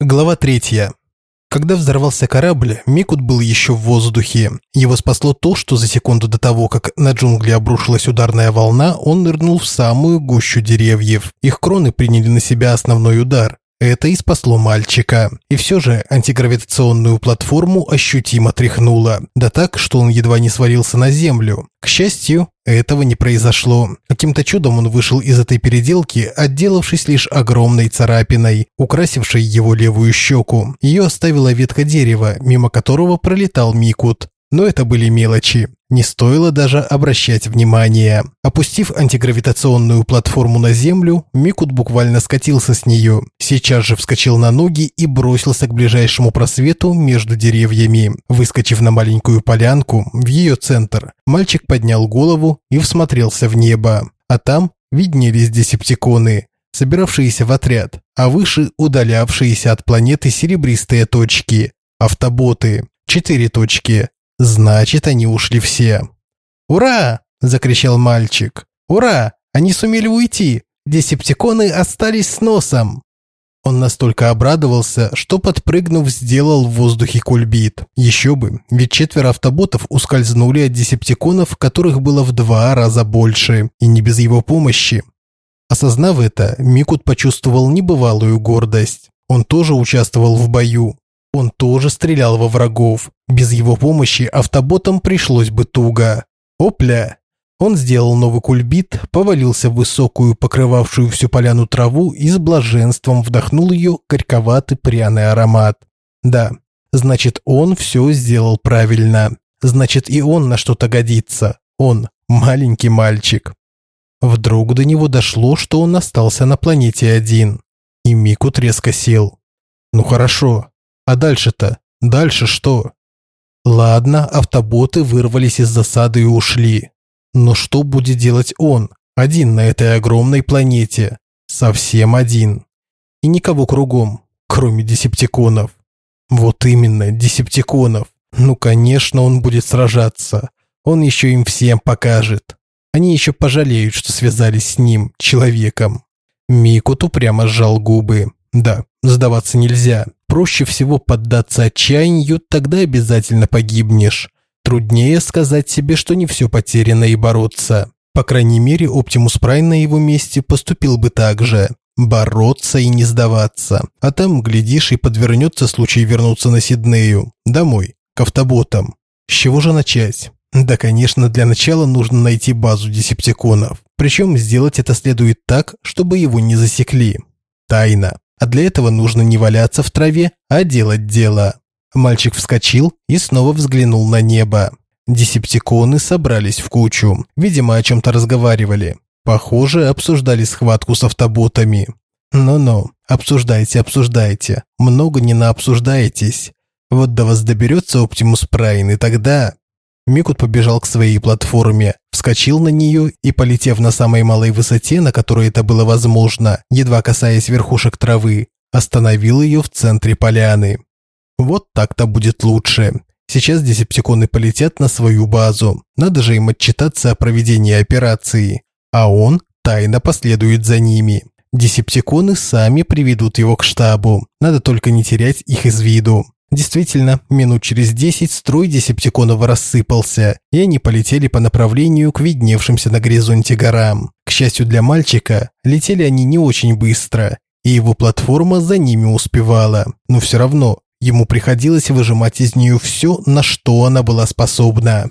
Глава третья. Когда взорвался корабль, Микут был еще в воздухе. Его спасло то, что за секунду до того, как на джунгли обрушилась ударная волна, он нырнул в самую гущу деревьев. Их кроны приняли на себя основной удар. Это и спасло мальчика. И все же антигравитационную платформу ощутимо тряхнуло. Да так, что он едва не свалился на землю. К счастью, этого не произошло. Каким-то чудом он вышел из этой переделки, отделавшись лишь огромной царапиной, украсившей его левую щеку. Ее оставила ветка дерева, мимо которого пролетал Микут. Но это были мелочи. Не стоило даже обращать внимания. Опустив антигравитационную платформу на землю, Микут буквально скатился с нее. Сейчас же вскочил на ноги и бросился к ближайшему просвету между деревьями. Выскочив на маленькую полянку, в ее центр, мальчик поднял голову и всмотрелся в небо. А там виднелись десептиконы, собиравшиеся в отряд, а выше удалявшиеся от планеты серебристые точки. Автоботы. Четыре точки. Значит, они ушли все. «Ура!» – закричал мальчик. «Ура! Они сумели уйти! Десептиконы остались с носом!» Он настолько обрадовался, что, подпрыгнув, сделал в воздухе кульбит. Еще бы, ведь четверо автоботов ускользнули от десептиконов, которых было в два раза больше, и не без его помощи. Осознав это, Микут почувствовал небывалую гордость. Он тоже участвовал в бою. Он тоже стрелял во врагов. Без его помощи автоботам пришлось бы туго. Опля! Он сделал новый кульбит, повалился в высокую, покрывавшую всю поляну траву и с блаженством вдохнул ее горьковатый пряный аромат. Да, значит, он все сделал правильно. Значит, и он на что-то годится. Он маленький мальчик. Вдруг до него дошло, что он остался на планете один. И Микут резко сел. Ну хорошо, а дальше-то? Дальше что? Ладно, автоботы вырвались из засады и ушли. Но что будет делать он, один на этой огромной планете? Совсем один. И никого кругом, кроме десептиконов. Вот именно, десептиконов. Ну, конечно, он будет сражаться. Он еще им всем покажет. Они еще пожалеют, что связались с ним, человеком. Микут упрямо сжал губы. Да, сдаваться нельзя. Проще всего поддаться отчаянию, тогда обязательно погибнешь. Труднее сказать себе, что не все потеряно и бороться. По крайней мере, Оптимус Прайм на его месте поступил бы так же. Бороться и не сдаваться. А там, глядишь, и подвернется случай вернуться на Сиднею. Домой. К автоботам. С чего же начать? Да, конечно, для начала нужно найти базу десептиконов. Причем сделать это следует так, чтобы его не засекли. Тайна. А для этого нужно не валяться в траве, а делать дело. Мальчик вскочил и снова взглянул на небо. Десептиконы собрались в кучу. Видимо, о чем-то разговаривали. Похоже, обсуждали схватку с автоботами. Ну-ну, обсуждайте, обсуждайте. Много не наобсуждаетесь. Вот до вас доберется Оптимус Прайн, и тогда... Микут побежал к своей платформе, вскочил на нее и, полетев на самой малой высоте, на которой это было возможно, едва касаясь верхушек травы, остановил ее в центре поляны. Вот так-то будет лучше. Сейчас десептиконы полетят на свою базу. Надо же им отчитаться о проведении операции. А он тайно последует за ними. Десептиконы сами приведут его к штабу. Надо только не терять их из виду. Действительно, минут через десять строй десептиконов рассыпался, и они полетели по направлению к видневшимся на горизонте горам. К счастью для мальчика, летели они не очень быстро, и его платформа за ними успевала. Но все равно, ему приходилось выжимать из нее все, на что она была способна.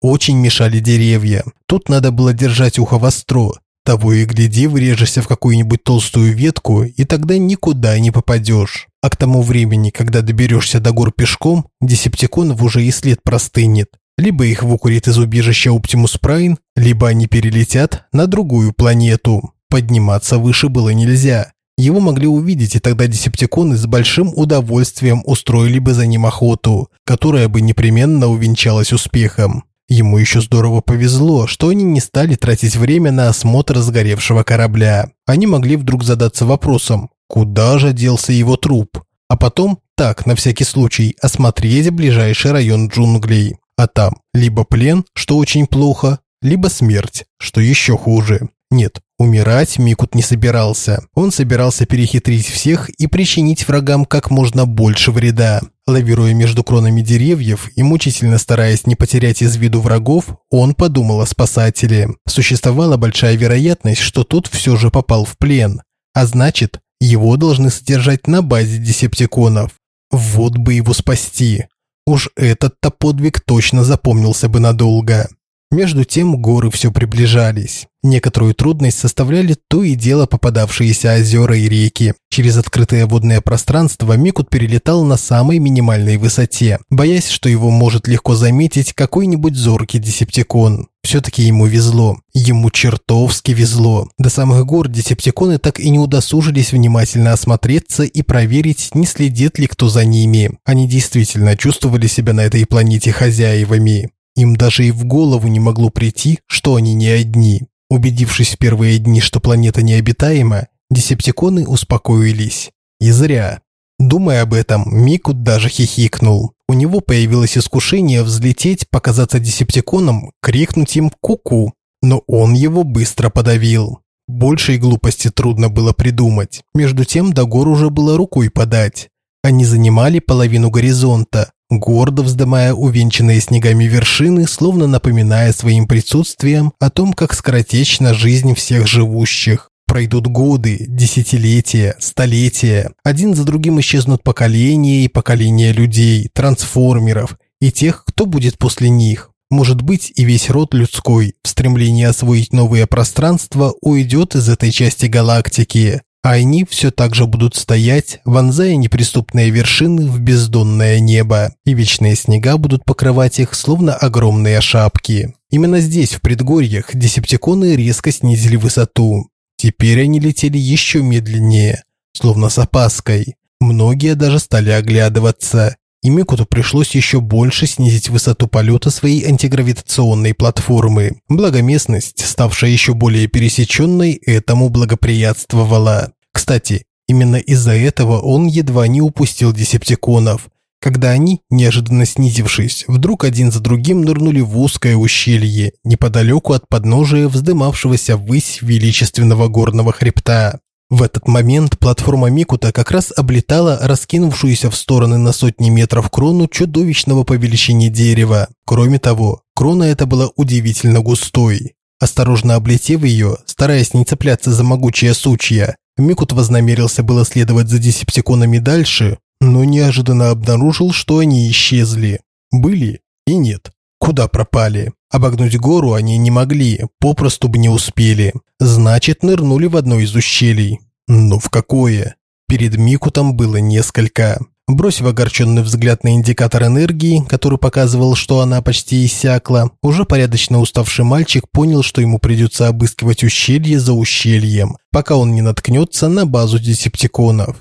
Очень мешали деревья. Тут надо было держать ухо востро, того и гляди, врежешься в какую-нибудь толстую ветку, и тогда никуда не попадешь. А к тому времени, когда доберешься до гор пешком, десептиконов уже и след простынет. Либо их выкурит из убежища Оптимус Прайн, либо они перелетят на другую планету. Подниматься выше было нельзя. Его могли увидеть, и тогда десептиконы с большим удовольствием устроили бы за ним охоту, которая бы непременно увенчалась успехом. Ему еще здорово повезло, что они не стали тратить время на осмотр сгоревшего корабля. Они могли вдруг задаться вопросом, куда же делся его труп, а потом, так, на всякий случай, осмотреть ближайший район джунглей. А там либо плен, что очень плохо, либо смерть, что еще хуже. Нет, умирать Микут не собирался. Он собирался перехитрить всех и причинить врагам как можно больше вреда. Лавируя между кронами деревьев и мучительно стараясь не потерять из виду врагов, он подумал о спасателе. Существовала большая вероятность, что тот все же попал в плен. А значит, его должны содержать на базе десептиконов. Вот бы его спасти. Уж этот-то подвиг точно запомнился бы надолго. Между тем горы все приближались. Некоторую трудность составляли то и дело попадавшиеся озера и реки. Через открытое водное пространство Микут перелетал на самой минимальной высоте, боясь, что его может легко заметить какой-нибудь зоркий десептикон. Все-таки ему везло. Ему чертовски везло. До самых гор десептиконы так и не удосужились внимательно осмотреться и проверить, не следит ли кто за ними. Они действительно чувствовали себя на этой планете хозяевами. Им даже и в голову не могло прийти, что они не одни. Убедившись в первые дни, что планета необитаема, десептиконы успокоились. И зря. Думая об этом, Микут даже хихикнул. У него появилось искушение взлететь, показаться десептиконом, крикнуть им «ку-ку». Но он его быстро подавил. Большей глупости трудно было придумать. Между тем до гор уже было рукой подать. Они занимали половину горизонта, гордо вздымая увенчанные снегами вершины, словно напоминая своим присутствием о том, как скоротечна жизнь всех живущих. Пройдут годы, десятилетия, столетия. Один за другим исчезнут поколения и поколения людей, трансформеров и тех, кто будет после них. Может быть, и весь род людской в стремлении освоить новые пространства уйдет из этой части галактики а они все так же будут стоять, вонзая неприступные вершины в бездонное небо, и вечные снега будут покрывать их, словно огромные шапки. Именно здесь, в предгорьях, десептиконы резко снизили высоту. Теперь они летели еще медленнее, словно с опаской. Многие даже стали оглядываться. И Микуту пришлось еще больше снизить высоту полета своей антигравитационной платформы. Благо местность, ставшая еще более пересеченной, этому благоприятствовала. Кстати, именно из-за этого он едва не упустил десептиконов, когда они, неожиданно снизившись, вдруг один за другим нырнули в узкое ущелье, неподалеку от подножия вздымавшегося ввысь величественного горного хребта. В этот момент платформа Микута как раз облетала раскинувшуюся в стороны на сотни метров крону чудовищного по величине дерева. Кроме того, крона эта была удивительно густой. Осторожно облетев ее, стараясь не цепляться за могучие сучья, Микут вознамерился было следовать за десептиконами дальше, но неожиданно обнаружил, что они исчезли. Были и нет. Куда пропали? Обогнуть гору они не могли, попросту бы не успели. Значит, нырнули в одно из ущелий. Но в какое? Перед Микутом было несколько. Бросив огорченный взгляд на индикатор энергии, который показывал, что она почти иссякла, уже порядочно уставший мальчик понял, что ему придется обыскивать ущелье за ущельем, пока он не наткнется на базу десептиконов.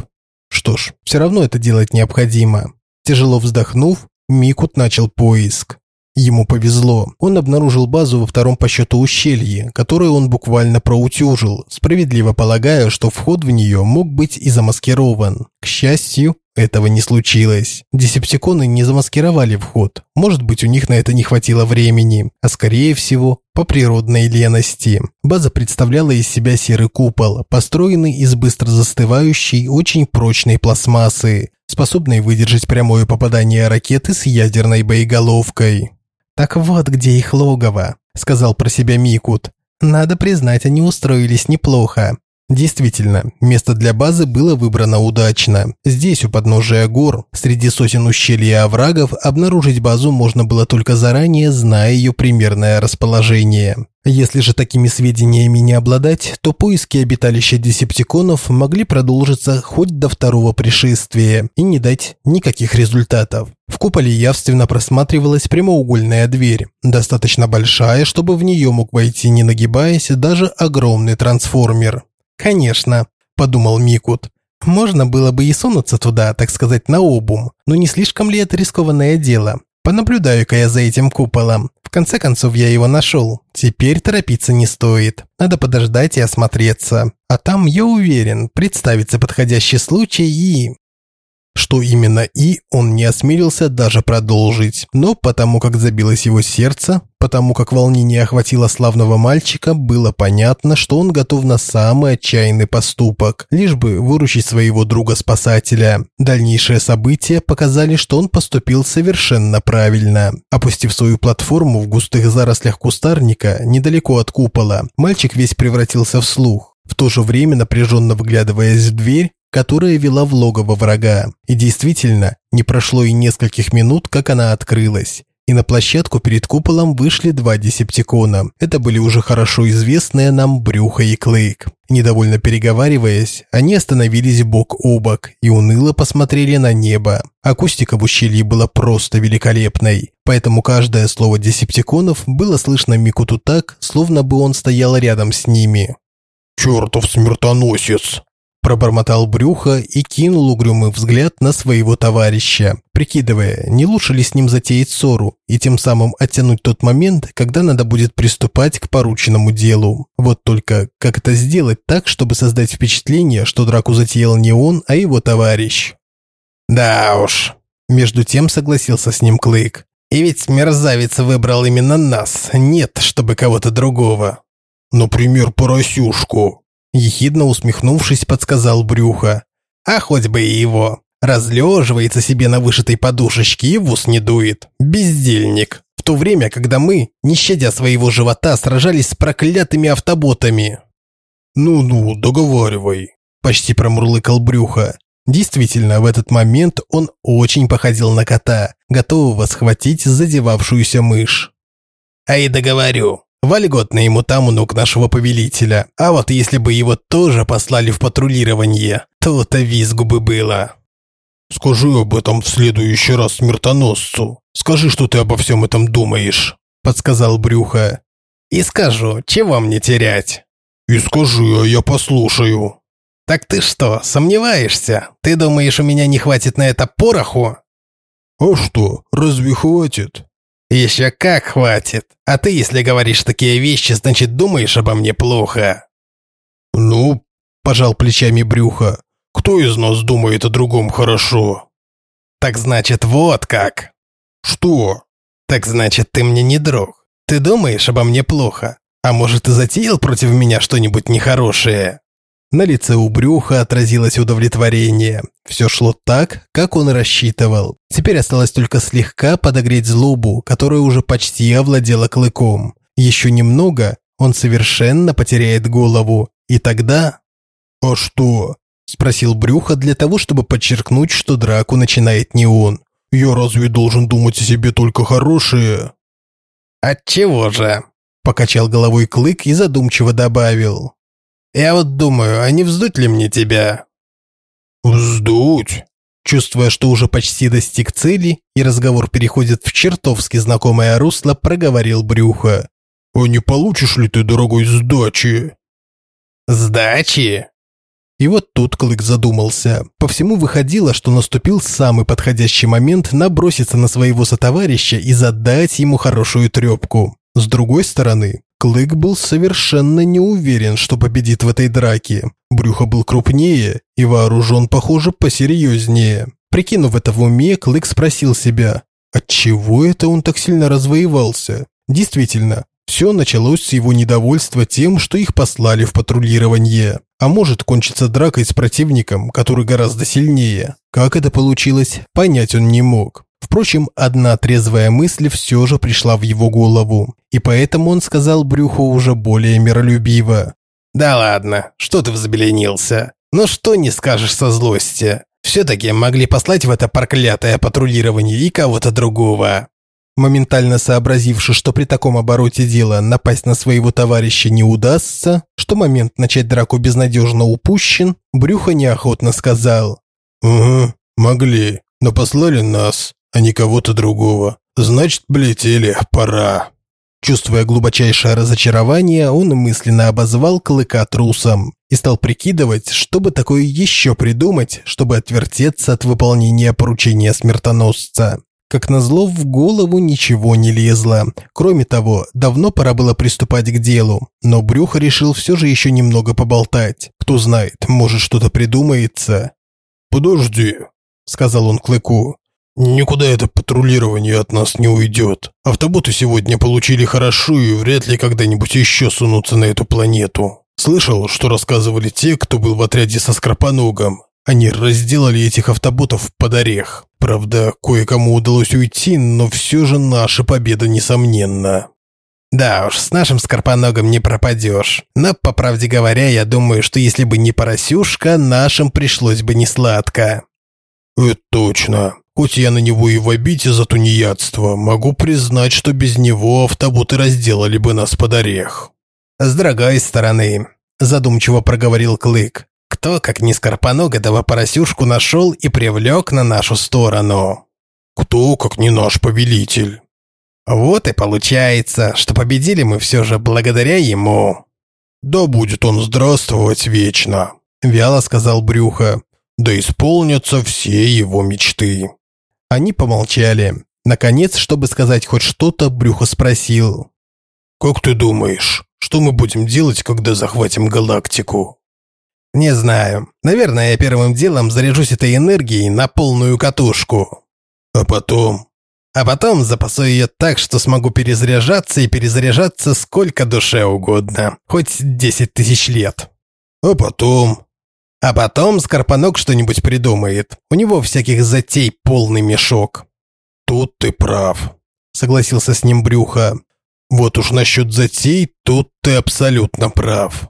Что ж, все равно это делать необходимо. Тяжело вздохнув, Микут начал поиск. Ему повезло. Он обнаружил базу во втором по счету ущелье, которое он буквально проутюжил, справедливо полагая, что вход в нее мог быть и замаскирован. К счастью, этого не случилось. Десептиконы не замаскировали вход. Может быть, у них на это не хватило времени, а скорее всего, по природной лености. База представляла из себя серый купол, построенный из быстро застывающей, очень прочной пластмассы, способной выдержать прямое попадание ракеты с ядерной боеголовкой. «Так вот где их логово», – сказал про себя Микут. «Надо признать, они устроились неплохо. Действительно, место для базы было выбрано удачно. Здесь, у подножия гор, среди сотен ущелий и оврагов, обнаружить базу можно было только заранее, зная ее примерное расположение. Если же такими сведениями не обладать, то поиски обиталища десептиконов могли продолжиться хоть до второго пришествия и не дать никаких результатов. В куполе явственно просматривалась прямоугольная дверь, достаточно большая, чтобы в нее мог войти, не нагибаясь, даже огромный трансформер. «Конечно», – подумал Микут. «Можно было бы и сунуться туда, так сказать, на обум, но не слишком ли это рискованное дело? Понаблюдаю-ка я за этим куполом. В конце концов, я его нашел. Теперь торопиться не стоит. Надо подождать и осмотреться. А там, я уверен, представится подходящий случай и...» Что именно «и» он не осмелился даже продолжить. Но потому как забилось его сердце, потому как волнение охватило славного мальчика, было понятно, что он готов на самый отчаянный поступок, лишь бы выручить своего друга-спасателя. Дальнейшие события показали, что он поступил совершенно правильно. Опустив свою платформу в густых зарослях кустарника, недалеко от купола, мальчик весь превратился в слух. В то же время, напряженно выглядываясь в дверь, которая вела в логово врага. И действительно, не прошло и нескольких минут, как она открылась. И на площадку перед куполом вышли два десептикона. Это были уже хорошо известные нам Брюха и Клейк. Недовольно переговариваясь, они остановились бок о бок и уныло посмотрели на небо. Акустика в ущелье была просто великолепной, поэтому каждое слово десептиконов было слышно Микуту так, словно бы он стоял рядом с ними. «Чертов смертоносец!» Пробормотал брюхо и кинул угрюмый взгляд на своего товарища, прикидывая, не лучше ли с ним затеять ссору и тем самым оттянуть тот момент, когда надо будет приступать к порученному делу. Вот только как это сделать так, чтобы создать впечатление, что драку затеял не он, а его товарищ? «Да уж», – между тем согласился с ним Клейк. «И ведь мерзавец выбрал именно нас, нет, чтобы кого-то другого». «Например, поросюшку», Ехидно усмехнувшись, подсказал Брюха. А хоть бы и его. Разлеживается себе на вышитой подушечке и в ус не дует. Бездельник. В то время, когда мы, не щадя своего живота, сражались с проклятыми автоботами. «Ну-ну, договаривай», – почти промурлыкал Брюха. Действительно, в этот момент он очень походил на кота, готового схватить задевавшуюся мышь. «А и договорю», Вольготно ему там у ног нашего повелителя. А вот если бы его тоже послали в патрулирование, то-то визгу бы было. Скажи об этом в следующий раз смертоносцу. Скажи, что ты обо всем этом думаешь, подсказал Брюха. И скажу, чего мне терять? И скажи, а я послушаю. Так ты что, сомневаешься? Ты думаешь, у меня не хватит на это пороху? А что, разве хватит? «Еще как хватит. А ты, если говоришь такие вещи, значит, думаешь обо мне плохо». «Ну», – пожал плечами брюха, – «кто из нас думает о другом хорошо?» «Так значит, вот как». «Что?» «Так значит, ты мне не друг. Ты думаешь обо мне плохо. А может, ты затеял против меня что-нибудь нехорошее?» На лице у Брюха отразилось удовлетворение. Все шло так, как он рассчитывал. Теперь осталось только слегка подогреть злобу, которая уже почти овладела клыком. Еще немного, он совершенно потеряет голову. И тогда... «А что?» – спросил Брюха для того, чтобы подчеркнуть, что драку начинает не он. «Я разве должен думать о себе только хорошее?» «Отчего же?» – покачал головой Клык и задумчиво добавил. Я вот думаю, а не вздуть ли мне тебя?» «Вздуть?» Чувствуя, что уже почти достиг цели, и разговор переходит в чертовски знакомое русло, проговорил Брюхо. «А не получишь ли ты, дорогой, сдачи?» «Сдачи?» И вот тут Клык задумался. По всему выходило, что наступил самый подходящий момент наброситься на своего сотоварища и задать ему хорошую трепку. С другой стороны, Клык был совершенно не уверен, что победит в этой драке. Брюхо был крупнее и вооружен, похоже, посерьезнее. Прикинув это в уме, Клык спросил себя, отчего это он так сильно развоевался? Действительно, все началось с его недовольства тем, что их послали в патрулирование. А может кончиться дракой с противником, который гораздо сильнее. Как это получилось, понять он не мог. Впрочем, одна трезвая мысль все же пришла в его голову, и поэтому он сказал Брюху уже более миролюбиво. «Да ладно, что ты взбеленился? Ну что не скажешь со злости? Все-таки могли послать в это проклятое патрулирование и кого-то другого». Моментально сообразивши, что при таком обороте дела напасть на своего товарища не удастся, что момент начать драку безнадежно упущен, Брюхо неохотно сказал. «Угу, могли, но послали нас а не кого-то другого. Значит, полетели, пора». Чувствуя глубочайшее разочарование, он мысленно обозвал Клыка трусом и стал прикидывать, чтобы такое еще придумать, чтобы отвертеться от выполнения поручения смертоносца. Как назло, в голову ничего не лезло. Кроме того, давно пора было приступать к делу, но Брюхо решил все же еще немного поболтать. Кто знает, может что-то придумается. «Подожди», сказал он Клыку. «Никуда это патрулирование от нас не уйдет. Автоботы сегодня получили хорошо и вряд ли когда-нибудь еще сунутся на эту планету. Слышал, что рассказывали те, кто был в отряде со Скорпоногом. Они разделали этих автоботов под орех. Правда, кое-кому удалось уйти, но все же наша победа несомненна. Да уж, с нашим Скорпоногом не пропадешь. Но, по правде говоря, я думаю, что если бы не Поросюшка, нашим пришлось бы несладко. Это точно. Хоть я на него и в обите за тунеядство, могу признать, что без него автоботы разделали бы нас под орех. С другой стороны, задумчиво проговорил Клык, кто, как не Скорпоног, этого поросюшку нашел и привлек на нашу сторону? Кто, как не наш повелитель? Вот и получается, что победили мы все же благодаря ему. Да будет он здравствовать вечно, вяло сказал Брюхо. Да исполнятся все его мечты. Они помолчали. Наконец, чтобы сказать хоть что-то, Брюхо спросил. «Как ты думаешь, что мы будем делать, когда захватим галактику?» Не знаю. Наверное, я первым делом заряжусь этой энергией на полную катушку. А потом? А потом запасу ее так, что смогу перезаряжаться и перезаряжаться сколько душе угодно. Хоть десять тысяч лет. А потом? А потом Скорпанок что-нибудь придумает. У него всяких затей полный мешок. Тут ты прав, согласился с ним Брюха. Вот уж насчет затей, тут ты абсолютно прав.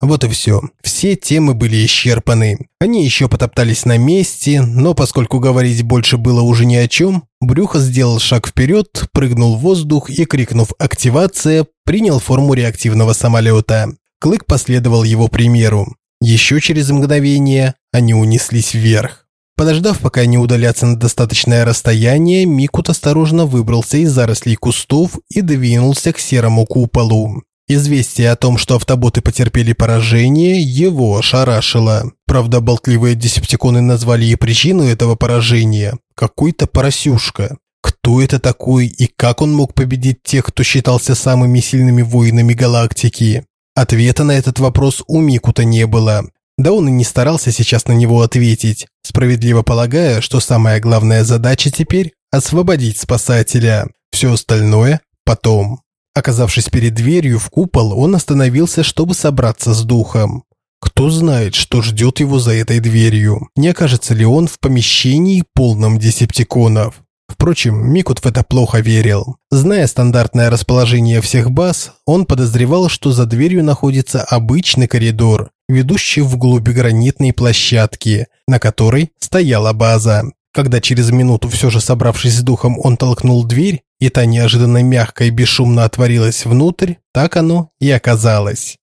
Вот и все. Все темы были исчерпаны. Они еще потоптались на месте, но поскольку говорить больше было уже ни о чем, Брюхо сделал шаг вперед, прыгнул в воздух и, крикнув «Активация!», принял форму реактивного самолета. Клык последовал его примеру. Еще через мгновение они унеслись вверх. Подождав, пока они удалятся на достаточное расстояние, Микут осторожно выбрался из зарослей кустов и двинулся к серому куполу. Известие о том, что автоботы потерпели поражение, его ошарашило. Правда, болтливые десептиконы назвали и причину этого поражения – какой-то поросюшка. Кто это такой и как он мог победить тех, кто считался самыми сильными воинами галактики? Ответа на этот вопрос у Микута не было. Да он и не старался сейчас на него ответить, справедливо полагая, что самая главная задача теперь – освободить спасателя. Все остальное – потом. Оказавшись перед дверью в купол, он остановился, чтобы собраться с духом. Кто знает, что ждет его за этой дверью. Не окажется ли он в помещении полном десептиконов. Впрочем, Микут в это плохо верил. Зная стандартное расположение всех баз, он подозревал, что за дверью находится обычный коридор, ведущий вглубь гранитной площадки, на которой стояла база. Когда через минуту все же собравшись с духом, он толкнул дверь, и та неожиданно мягко и бесшумно отворилась внутрь, так оно и оказалось.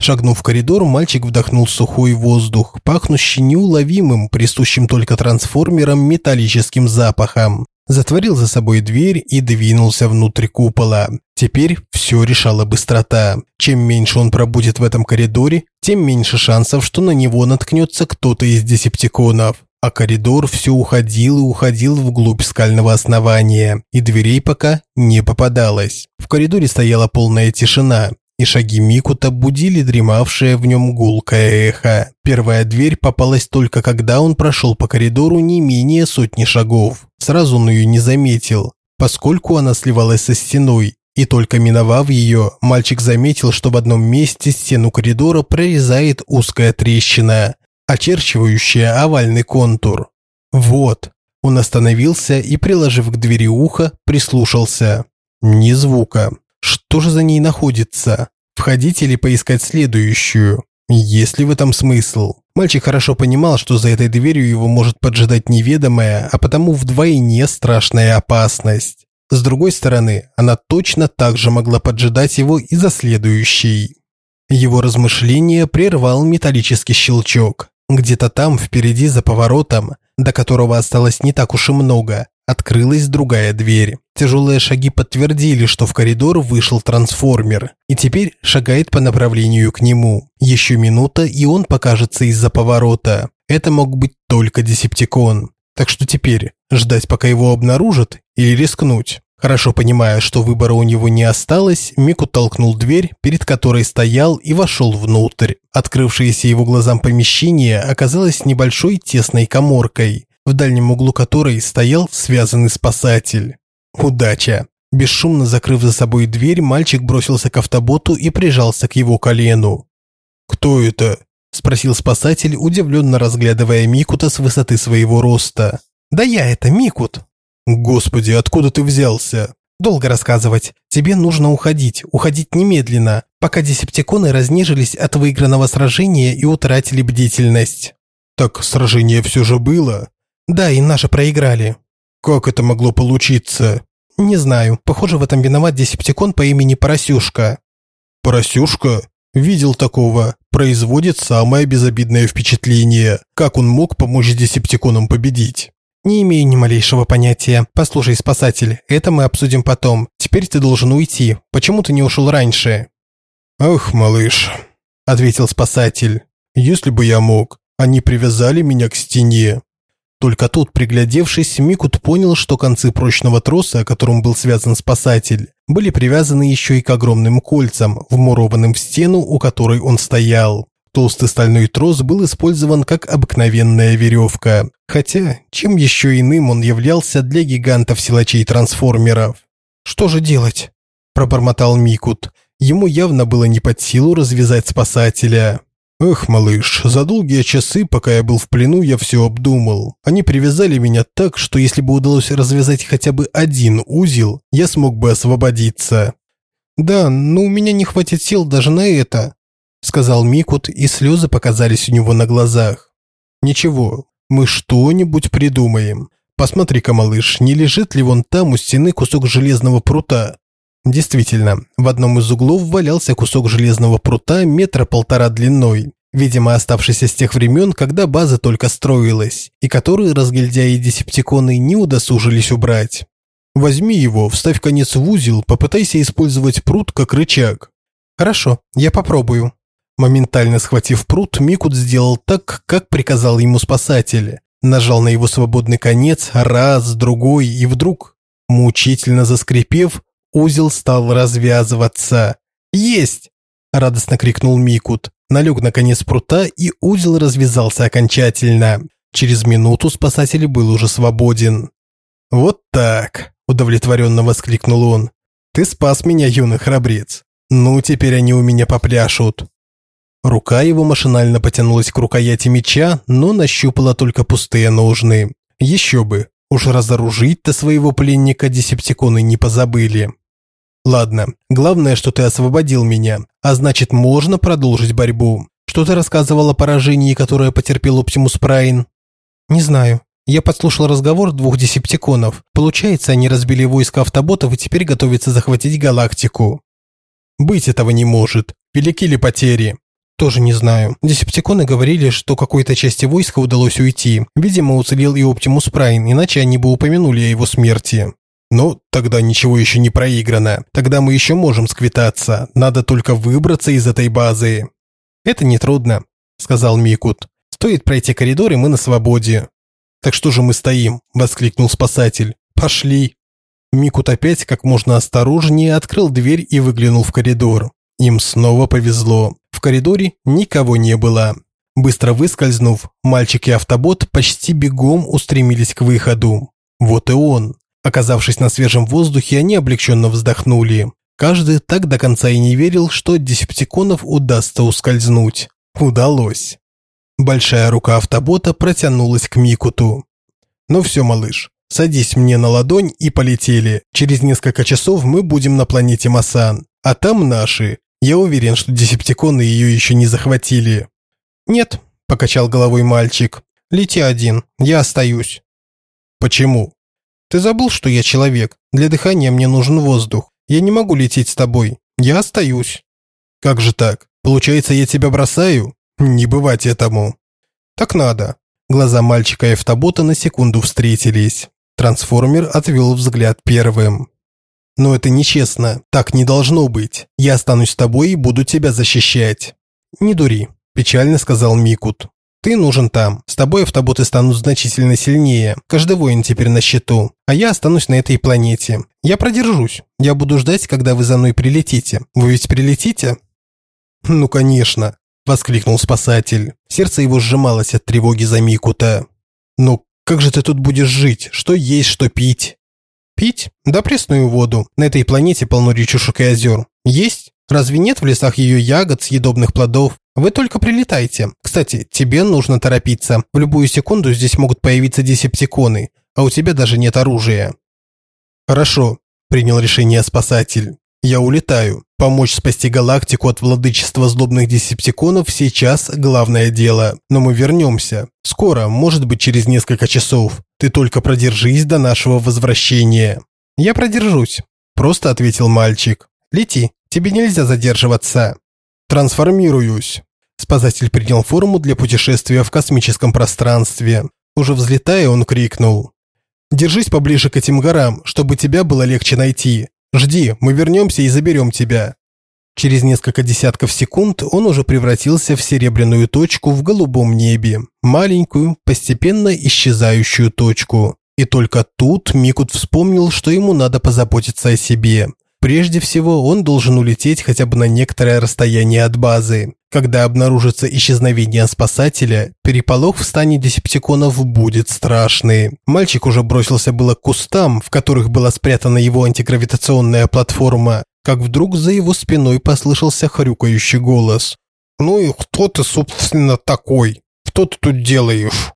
Шагнув в коридор, мальчик вдохнул сухой воздух, пахнущий неуловимым, присущим только трансформерам металлическим запахом. Затворил за собой дверь и двинулся внутрь купола. Теперь все решала быстрота. Чем меньше он пробудет в этом коридоре, тем меньше шансов, что на него наткнется кто-то из десептиконов а коридор все уходил и уходил вглубь скального основания, и дверей пока не попадалось. В коридоре стояла полная тишина, и шаги Микута будили дремавшее в нем гулкое эхо. Первая дверь попалась только когда он прошел по коридору не менее сотни шагов. Сразу он ее не заметил, поскольку она сливалась со стеной, и только миновав ее, мальчик заметил, что в одном месте стену коридора прорезает узкая трещина очерчивающая овальный контур. Вот. Он остановился и, приложив к двери ухо, прислушался. Ни звука. Что же за ней находится? Входить или поискать следующую? Есть ли в этом смысл? Мальчик хорошо понимал, что за этой дверью его может поджидать неведомая, а потому вдвойне страшная опасность. С другой стороны, она точно так же могла поджидать его и за следующей. Его размышление прервал металлический щелчок. Где-то там, впереди, за поворотом, до которого осталось не так уж и много, открылась другая дверь. Тяжелые шаги подтвердили, что в коридор вышел трансформер, и теперь шагает по направлению к нему. Еще минута, и он покажется из-за поворота. Это мог быть только Десептикон. Так что теперь, ждать, пока его обнаружат, или рискнуть? Хорошо понимая, что выбора у него не осталось, Мику толкнул дверь, перед которой стоял и вошел внутрь. Открывшееся его глазам помещение оказалось небольшой тесной коморкой. в дальнем углу которой стоял связанный спасатель. Удача! Бесшумно закрыв за собой дверь, мальчик бросился к автоботу и прижался к его колену. «Кто это?» – спросил спасатель, удивленно разглядывая Микута с высоты своего роста. «Да я это, Микут!» «Господи, откуда ты взялся?» «Долго рассказывать. Тебе нужно уходить, уходить немедленно, пока десептиконы разнежились от выигранного сражения и утратили бдительность». «Так сражение все же было?» «Да, и наши проиграли». «Как это могло получиться?» «Не знаю. Похоже, в этом виноват десептикон по имени Поросюшка». «Поросюшка? Видел такого. Производит самое безобидное впечатление. Как он мог помочь десептиконам победить?» «Не имею ни малейшего понятия. Послушай, спасатель, это мы обсудим потом. Теперь ты должен уйти. Почему ты не ушел раньше?» «Ах, малыш», – ответил спасатель. «Если бы я мог, они привязали меня к стене. Только тут, приглядевшись, Микут понял, что концы прочного троса, которым был связан спасатель, были привязаны еще и к огромным кольцам, вмурованным в стену, у которой он стоял. Толстый стальной трос был использован как обыкновенная веревка. Хотя, чем еще иным он являлся для гигантов-силачей-трансформеров? «Что же делать?» – пробормотал Микут. Ему явно было не под силу развязать спасателя. «Эх, малыш, за долгие часы, пока я был в плену, я все обдумал. Они привязали меня так, что если бы удалось развязать хотя бы один узел, я смог бы освободиться». «Да, но у меня не хватит сил даже на это», – сказал Микут, и слезы показались у него на глазах. «Ничего, мы что-нибудь придумаем. Посмотри-ка, малыш, не лежит ли вон там у стены кусок железного прута? Действительно, в одном из углов валялся кусок железного прута метра полтора длиной, видимо оставшийся с тех времен, когда база только строилась, и который разгильдяи десептиконы не удосужились убрать. Возьми его, вставь конец в узел, попытайся использовать прут как рычаг. Хорошо, я попробую. Моментально схватив прут, Микут сделал так, как приказал ему спасатель. Нажал на его свободный конец раз, другой, и вдруг, мучительно заскрипев, Узел стал развязываться. «Есть!» – радостно крикнул Микут. Налег на конец прута, и узел развязался окончательно. Через минуту спасатель был уже свободен. «Вот так!» – удовлетворенно воскликнул он. «Ты спас меня, юный храбрец. Ну, теперь они у меня попляшут». Рука его машинально потянулась к рукояти меча, но нащупала только пустые ножны. Еще бы, уж разоружить-то своего пленника десептиконы не позабыли. Ладно, главное, что ты освободил меня, а значит, можно продолжить борьбу. Что ты рассказывал о поражении, которое потерпел Оптимус Прайн? Не знаю. Я подслушал разговор двух десептиконов. Получается, они разбили войско автоботов и теперь готовятся захватить галактику. Быть этого не может. Велики ли потери? Тоже не знаю. Десептиконы говорили, что какой-то части войска удалось уйти. Видимо, уцелел и Оптимус Прайн, иначе они бы упомянули о его смерти. «Ну, тогда ничего еще не проиграно. Тогда мы еще можем сквитаться. Надо только выбраться из этой базы». «Это нетрудно», – сказал Микут. «Стоит пройти коридор, и мы на свободе». «Так что же мы стоим?» – воскликнул спасатель. «Пошли». Микут опять как можно осторожнее открыл дверь и выглянул в коридор. Им снова повезло. В коридоре никого не было. Быстро выскользнув, мальчик и автобот почти бегом устремились к выходу. Вот и он. Оказавшись на свежем воздухе, они облегченно вздохнули. Каждый так до конца и не верил, что от десептиконов удастся ускользнуть. Удалось. Большая рука автобота протянулась к Микуту. «Ну все, малыш, садись мне на ладонь и полетели. Через несколько часов мы будем на планете Масан. А там наши. Я уверен, что десептиконы ее еще не захватили». «Нет», – покачал головой мальчик. «Лети один, я остаюсь». «Почему?» Ты забыл, что я человек? Для дыхания мне нужен воздух. Я не могу лететь с тобой. Я остаюсь. Как же так? Получается, я тебя бросаю? Не бывать этому. Так надо. Глаза мальчика и автобота на секунду встретились. Трансформер отвел взгляд первым. Но это нечестно. Так не должно быть. Я останусь с тобой и буду тебя защищать. Не дури, печально сказал Микут. Ты нужен там. С тобой автоботы станут значительно сильнее. Каждый воин теперь на счету. А я останусь на этой планете. Я продержусь. Я буду ждать, когда вы за мной прилетите. Вы ведь прилетите? Ну, конечно, воскликнул спасатель. Сердце его сжималось от тревоги за Микута. Но Как же ты тут будешь жить? Что есть, что пить? Пить? Да пресную воду. На этой планете полно речушек и озер. Есть? Разве нет в лесах ее ягод, съедобных плодов? Вы только прилетайте. Кстати, тебе нужно торопиться. В любую секунду здесь могут появиться десептиконы, а у тебя даже нет оружия. Хорошо, принял решение спасатель. Я улетаю. Помочь спасти галактику от владычества злобных десептиконов сейчас главное дело. Но мы вернемся. Скоро, может быть, через несколько часов. Ты только продержись до нашего возвращения. Я продержусь, просто ответил мальчик. Лети, тебе нельзя задерживаться. Трансформируюсь. Спасатель принял форму для путешествия в космическом пространстве. Уже взлетая, он крикнул: "Держись поближе к этим горам, чтобы тебя было легче найти. Жди, мы вернемся и заберем тебя". Через несколько десятков секунд он уже превратился в серебряную точку в голубом небе, маленькую, постепенно исчезающую точку. И только тут Микут вспомнил, что ему надо позаботиться о себе. Прежде всего, он должен улететь хотя бы на некоторое расстояние от базы. Когда обнаружится исчезновение спасателя, переполох в стане десептиконов будет страшный. Мальчик уже бросился было к кустам, в которых была спрятана его антигравитационная платформа, как вдруг за его спиной послышался хрюкающий голос. «Ну и кто ты, собственно, такой? Что ты тут делаешь?»